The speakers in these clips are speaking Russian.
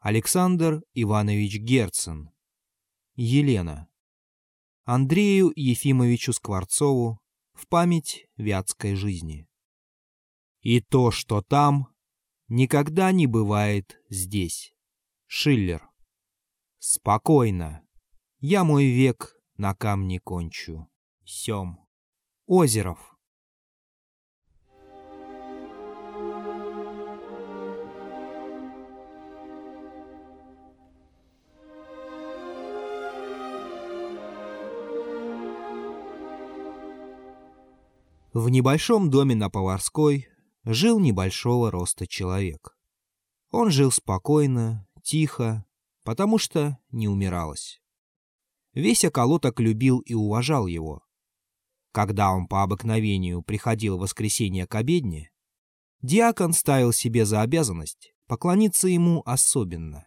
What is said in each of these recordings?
Александр Иванович Герцен. Елена. Андрею Ефимовичу Скворцову в память вятской жизни. И то, что там, никогда не бывает здесь. Шиллер. Спокойно. Я мой век на камне кончу. Сем. Озеров. В небольшом доме на Поварской жил небольшого роста человек. Он жил спокойно, тихо, потому что не умиралось. Весь околоток любил и уважал его. Когда он по обыкновению приходил в воскресенье к обедне, диакон ставил себе за обязанность поклониться ему особенно.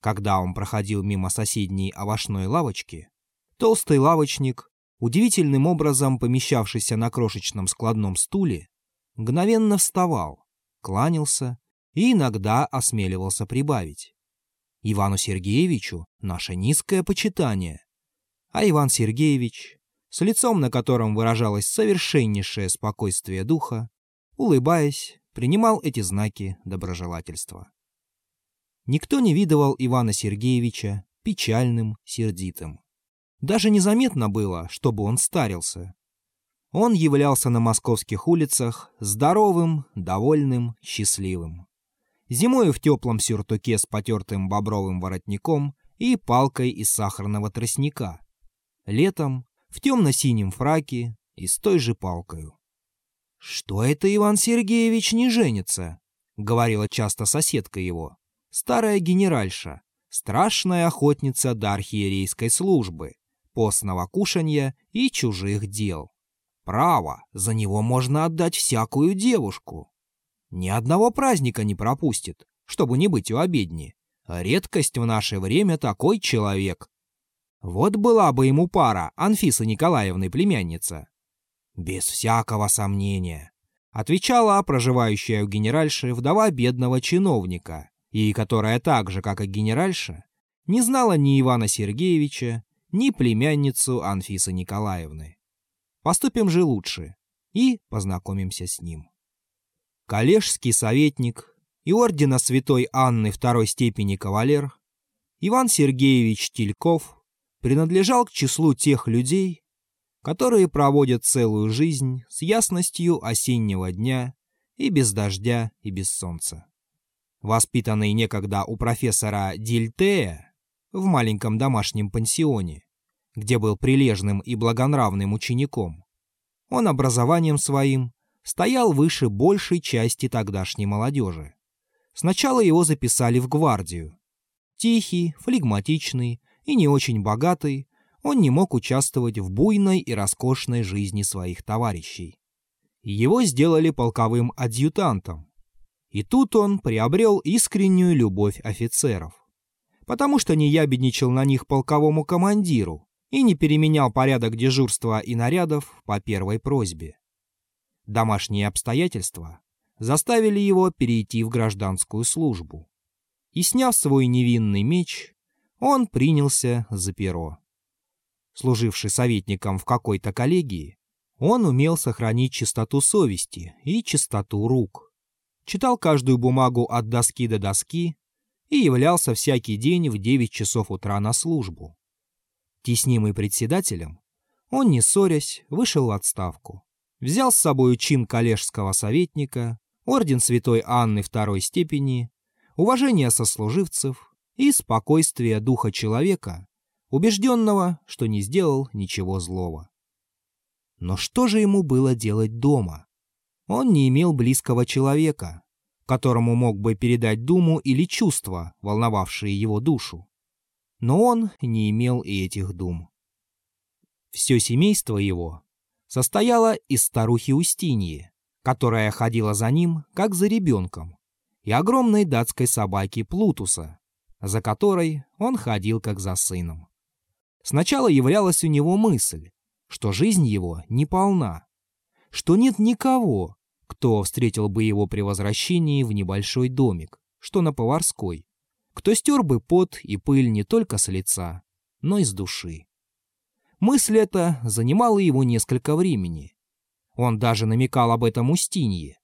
Когда он проходил мимо соседней овощной лавочки, толстый лавочник удивительным образом помещавшийся на крошечном складном стуле, мгновенно вставал, кланялся и иногда осмеливался прибавить. Ивану Сергеевичу наше низкое почитание. А Иван Сергеевич, с лицом на котором выражалось совершеннейшее спокойствие духа, улыбаясь, принимал эти знаки доброжелательства. Никто не видывал Ивана Сергеевича печальным, сердитым. Даже незаметно было, чтобы он старился. Он являлся на московских улицах здоровым, довольным, счастливым. Зимою в теплом сюртуке с потертым бобровым воротником и палкой из сахарного тростника. Летом в темно-синем фраке и с той же палкою. «Что это Иван Сергеевич не женится?» — говорила часто соседка его, старая генеральша, страшная охотница до архиерейской службы, постного кушанья и чужих дел. Право, за него можно отдать всякую девушку. Ни одного праздника не пропустит, чтобы не быть у обедни. Редкость в наше время такой человек. Вот была бы ему пара Анфиса Николаевны племянница. Без всякого сомнения. Отвечала проживающая у генеральши вдова бедного чиновника, и которая так же, как и генеральша, не знала ни Ивана Сергеевича, ни племянницу Анфисы Николаевны. Поступим же лучше и познакомимся с ним. Коллежский советник и ордена святой Анны второй степени кавалер Иван Сергеевич Тельков принадлежал к числу тех людей, которые проводят целую жизнь с ясностью осеннего дня и без дождя и без солнца. Воспитанный некогда у профессора Дильтея, в маленьком домашнем пансионе, где был прилежным и благонравным учеником. Он образованием своим стоял выше большей части тогдашней молодежи. Сначала его записали в гвардию. Тихий, флегматичный и не очень богатый, он не мог участвовать в буйной и роскошной жизни своих товарищей. Его сделали полковым адъютантом. И тут он приобрел искреннюю любовь офицеров потому что не ябедничал на них полковому командиру и не переменял порядок дежурства и нарядов по первой просьбе. Домашние обстоятельства заставили его перейти в гражданскую службу. И, сняв свой невинный меч, он принялся за перо. Служивший советником в какой-то коллегии, он умел сохранить чистоту совести и чистоту рук. Читал каждую бумагу от доски до доски и являлся всякий день в 9 часов утра на службу. Теснимый председателем, он, не ссорясь, вышел в отставку. Взял с собой чин коллежского советника, орден святой Анны второй степени, уважение сослуживцев и спокойствие духа человека, убежденного, что не сделал ничего злого. Но что же ему было делать дома? Он не имел близкого человека, которому мог бы передать думу или чувства, волновавшие его душу. Но он не имел и этих дум. Все семейство его состояло из старухи Устиньи, которая ходила за ним, как за ребенком, и огромной датской собаки Плутуса, за которой он ходил, как за сыном. Сначала являлась у него мысль, что жизнь его не полна, что нет никого, кто встретил бы его при возвращении в небольшой домик, что на Поварской, кто стер бы пот и пыль не только с лица, но и с души. Мысль эта занимала его несколько времени. Он даже намекал об этом Устинье.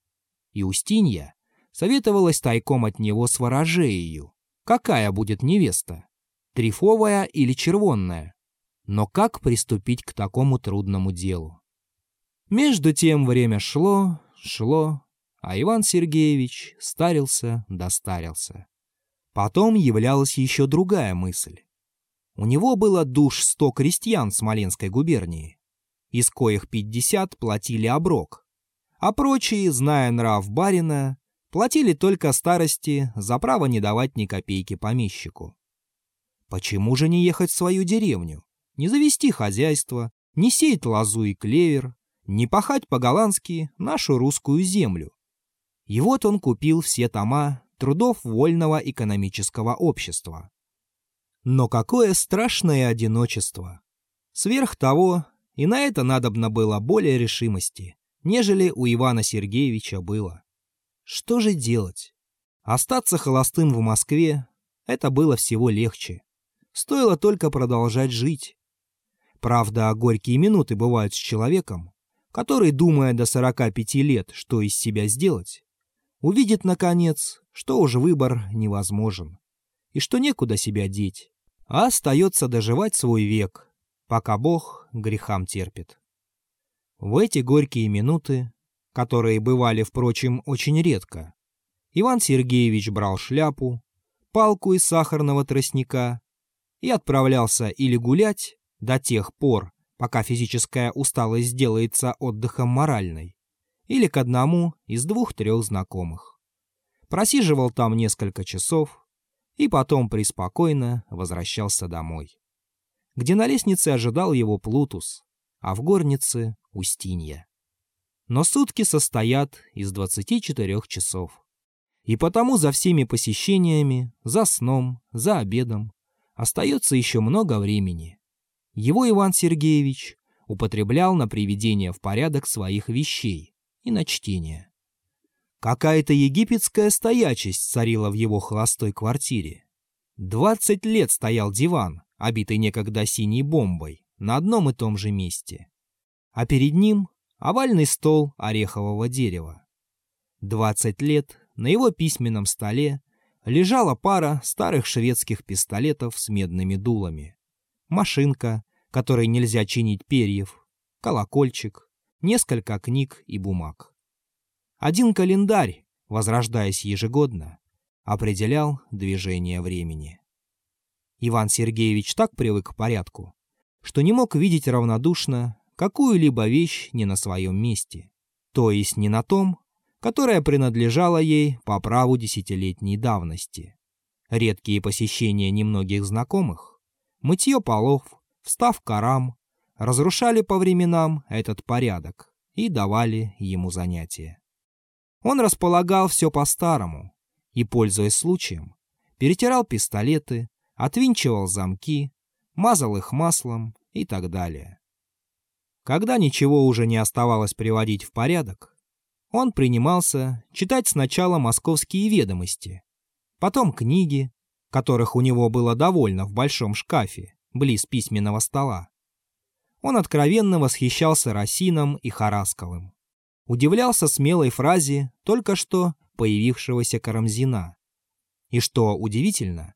И Устинья советовалась тайком от него с ворожею. Какая будет невеста? Трифовая или червонная? Но как приступить к такому трудному делу? Между тем время шло, шло, а Иван Сергеевич старился, достарился. Потом являлась еще другая мысль. У него было душ сто крестьян Смоленской губернии, из коих пятьдесят платили оброк, а прочие, зная нрав барина, платили только старости за право не давать ни копейки помещику. Почему же не ехать в свою деревню, не завести хозяйство, не сеять лозу и клевер, не пахать по-голландски нашу русскую землю? И вот он купил все тома трудов вольного экономического общества. Но какое страшное одиночество! Сверх того, и на это надобно было более решимости, нежели у Ивана Сергеевича было. Что же делать? Остаться холостым в Москве — это было всего легче. Стоило только продолжать жить. Правда, горькие минуты бывают с человеком, который, думая до 45 лет, что из себя сделать, увидит, наконец, что уж выбор невозможен, и что некуда себя деть а остается доживать свой век, пока Бог грехам терпит. В эти горькие минуты, которые бывали, впрочем, очень редко, Иван Сергеевич брал шляпу, палку из сахарного тростника и отправлялся или гулять до тех пор, пока физическая усталость сделается отдыхом моральной, или к одному из двух-трех знакомых. Просиживал там несколько часов, и потом преспокойно возвращался домой, где на лестнице ожидал его Плутус, а в горнице — Устинья. Но сутки состоят из 24 часов. И потому за всеми посещениями, за сном, за обедом остается еще много времени. Его Иван Сергеевич употреблял на приведение в порядок своих вещей и на чтение. Какая-то египетская стоячесть царила в его холостой квартире. Двадцать лет стоял диван, обитый некогда синей бомбой, на одном и том же месте. А перед ним овальный стол орехового дерева. Двадцать лет на его письменном столе лежала пара старых шведских пистолетов с медными дулами. Машинка, которой нельзя чинить перьев, колокольчик, несколько книг и бумаг. Один календарь, возрождаясь ежегодно, определял движение времени. Иван Сергеевич так привык к порядку, что не мог видеть равнодушно какую-либо вещь не на своем месте, то есть не на том, которая принадлежала ей по праву десятилетней давности. Редкие посещения немногих знакомых, мытье полов, встав корам, разрушали по временам этот порядок и давали ему занятия. Он располагал все по-старому и, пользуясь случаем, перетирал пистолеты, отвинчивал замки, мазал их маслом и так далее. Когда ничего уже не оставалось приводить в порядок, он принимался читать сначала московские ведомости, потом книги, которых у него было довольно в большом шкафе, близ письменного стола. Он откровенно восхищался Росином и Харасковым удивлялся смелой фразе только что появившегося Карамзина. И что удивительно,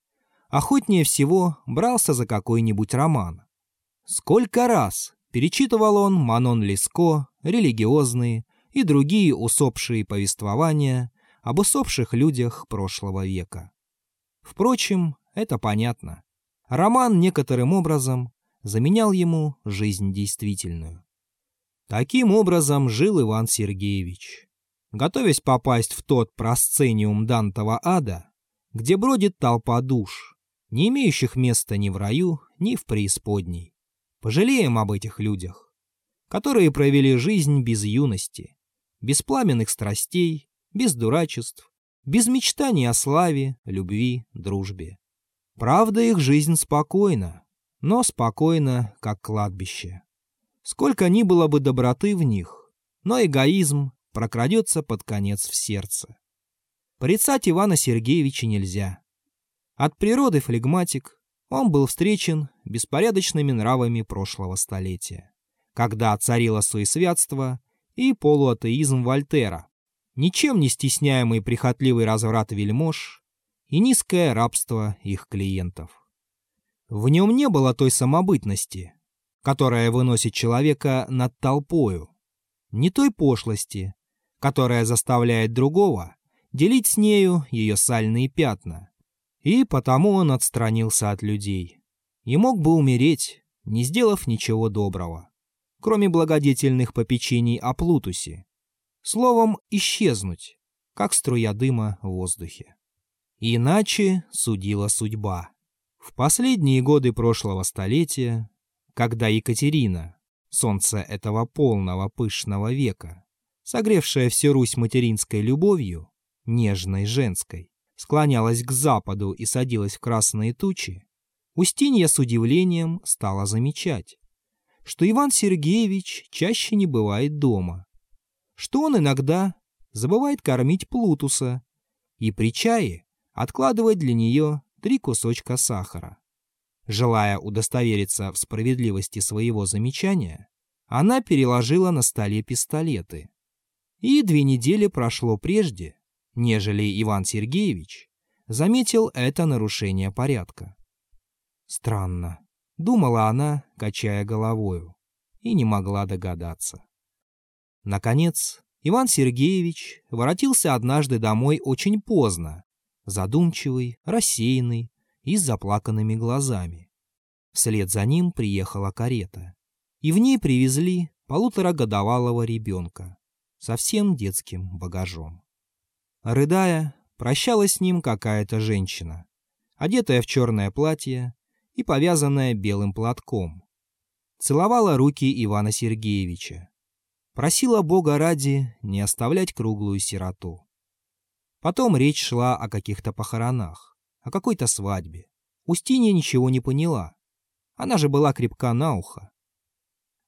охотнее всего брался за какой-нибудь роман. Сколько раз перечитывал он Манон Леско, религиозные и другие усопшие повествования об усопших людях прошлого века. Впрочем, это понятно. Роман некоторым образом заменял ему жизнь действительную. Таким образом жил Иван Сергеевич, готовясь попасть в тот просцениум Дантова ада, где бродит толпа душ, не имеющих места ни в раю, ни в преисподней. Пожалеем об этих людях, которые провели жизнь без юности, без пламенных страстей, без дурачеств, без мечтаний о славе, любви, дружбе. Правда, их жизнь спокойна, но спокойна, как кладбище. Сколько ни было бы доброты в них, но эгоизм прокрадется под конец в сердце. Порицать Ивана Сергеевича нельзя. От природы флегматик, он был встречен беспорядочными нравами прошлого столетия, когда царило суесвятство и полуатеизм Вольтера, ничем не стесняемый прихотливый разврат вельмож и низкое рабство их клиентов. В нем не было той самобытности, которая выносит человека над толпою, не той пошлости, которая заставляет другого делить с нею ее сальные пятна. И потому он отстранился от людей и мог бы умереть, не сделав ничего доброго, кроме благодетельных попечений о Плутусе. Словом, исчезнуть, как струя дыма в воздухе. Иначе судила судьба. В последние годы прошлого столетия, когда Екатерина, солнце этого полного пышного века, согревшая всю Русь материнской любовью, нежной женской, склонялась к западу и садилась в красные тучи, Устинья с удивлением стала замечать, что Иван Сергеевич чаще не бывает дома, что он иногда забывает кормить Плутуса и при чае откладывать для нее три кусочка сахара. Желая удостовериться в справедливости своего замечания, она переложила на столе пистолеты. И две недели прошло прежде, нежели Иван Сергеевич заметил это нарушение порядка. Странно, думала она, качая головою, и не могла догадаться. Наконец, Иван Сергеевич воротился однажды домой очень поздно, задумчивый, рассеянный и с заплаканными глазами. Вслед за ним приехала карета, и в ней привезли полуторагодовалого ребенка со всем детским багажом. Рыдая, прощалась с ним какая-то женщина, одетая в черное платье и повязанная белым платком. Целовала руки Ивана Сергеевича. Просила Бога ради не оставлять круглую сироту. Потом речь шла о каких-то похоронах, о какой-то свадьбе. Устинья ничего не поняла. Она же была крепка на ухо.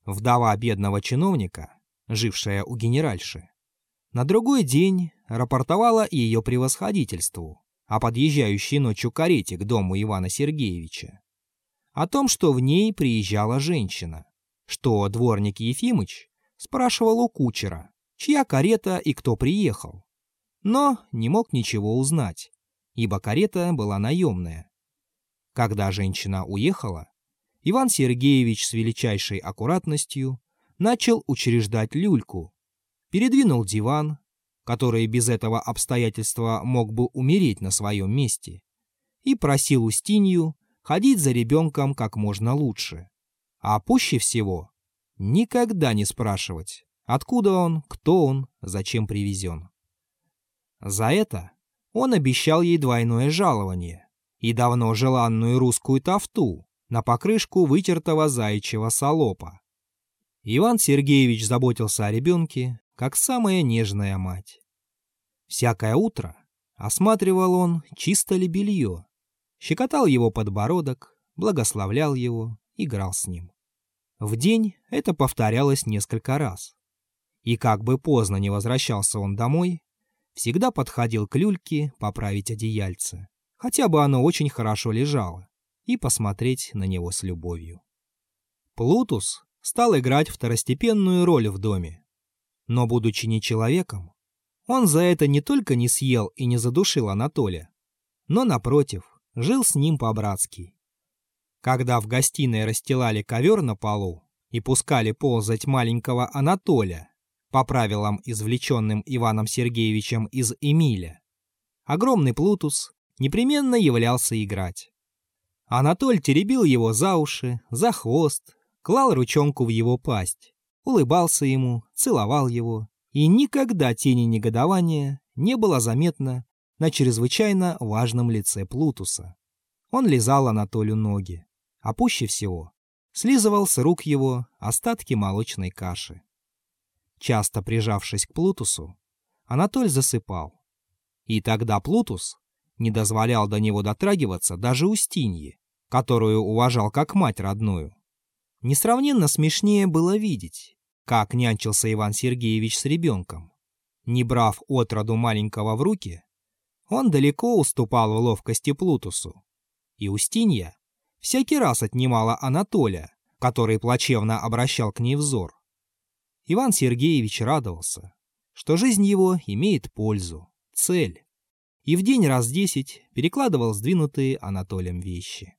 Вдова бедного чиновника, жившая у генеральши, на другой день рапортовала ее превосходительству о подъезжающей ночью карете к дому Ивана Сергеевича. О том, что в ней приезжала женщина, что дворник Ефимыч спрашивал у кучера, чья карета и кто приехал. Но не мог ничего узнать, ибо карета была наемная. Когда женщина уехала, Иван Сергеевич с величайшей аккуратностью начал учреждать люльку передвинул диван, который без этого обстоятельства мог бы умереть на своем месте, и просил Устинью ходить за ребенком как можно лучше. А пуще всего никогда не спрашивать, откуда он, кто он, зачем привезен. За это он обещал ей двойное жалование и давно желанную русскую тафту на покрышку вытертого заячьего солопа. Иван Сергеевич заботился о ребенке как самая нежная мать. Всякое утро осматривал он, чисто ли белье, щекотал его подбородок, благословлял его, играл с ним. В день это повторялось несколько раз. И как бы поздно не возвращался он домой, всегда подходил к люльке поправить одеяльце, хотя бы оно очень хорошо лежало, и посмотреть на него с любовью. Плутус стал играть второстепенную роль в доме, но, будучи не человеком, он за это не только не съел и не задушил Анатолия, но, напротив, жил с ним по-братски. Когда в гостиной расстилали ковер на полу и пускали ползать маленького Анатолия, по правилам, извлеченным Иваном Сергеевичем из Эмиля, огромный Плутус непременно являлся играть. Анатоль теребил его за уши, за хвост, клал ручонку в его пасть улыбался ему, целовал его, и никогда тени негодования не было заметно на чрезвычайно важном лице Плутуса. Он лизал Анатолию ноги, а пуще всего слизывал с рук его остатки молочной каши. Часто прижавшись к Плутусу, Анатоль засыпал. И тогда Плутус не дозволял до него дотрагиваться даже Устиньи, которую уважал как мать родную. Несравненно смешнее было видеть, как нянчился Иван Сергеевич с ребенком. Не брав отроду маленького в руки, Он далеко уступал в ловкости Плутусу. И Устинья всякий раз отнимала Анатолия, который плачевно обращал к ней взор. Иван Сергеевич радовался, что жизнь его имеет пользу, цель, и в день раз десять перекладывал сдвинутые Анатолием вещи.